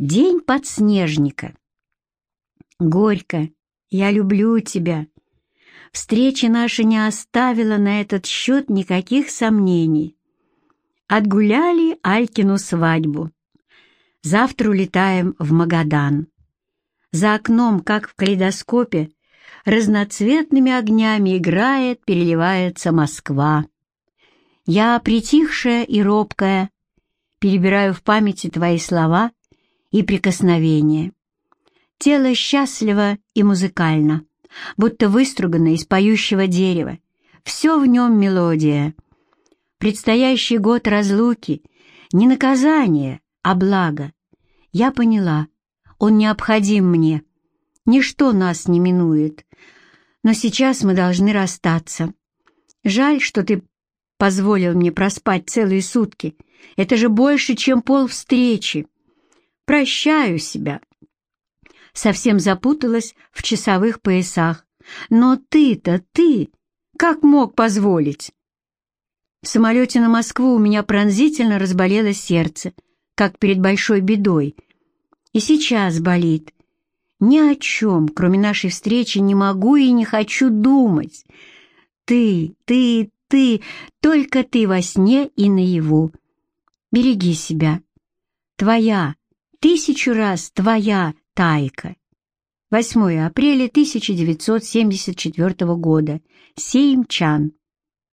День подснежника. Горько, я люблю тебя. Встреча наша не оставила на этот счет никаких сомнений. Отгуляли Алькину свадьбу. Завтра улетаем в Магадан. За окном, как в калейдоскопе, разноцветными огнями играет, переливается Москва. Я, притихшая и робкая, перебираю в памяти твои слова и прикосновения. Тело счастливо и музыкально, будто выстругано из поющего дерева. Все в нем мелодия. Предстоящий год разлуки — не наказание, а благо. Я поняла, он необходим мне. Ничто нас не минует. Но сейчас мы должны расстаться. Жаль, что ты позволил мне проспать целые сутки. Это же больше, чем пол встречи. Прощаю себя. Совсем запуталась в часовых поясах. Но ты-то, ты, как мог позволить? В самолете на Москву у меня пронзительно разболелось сердце, как перед большой бедой. И сейчас болит. Ни о чем, кроме нашей встречи, не могу и не хочу думать. Ты, ты, ты, только ты во сне и наяву. Береги себя. Твоя, тысячу раз твоя тайка. 8 апреля 1974 года. Сеймчан.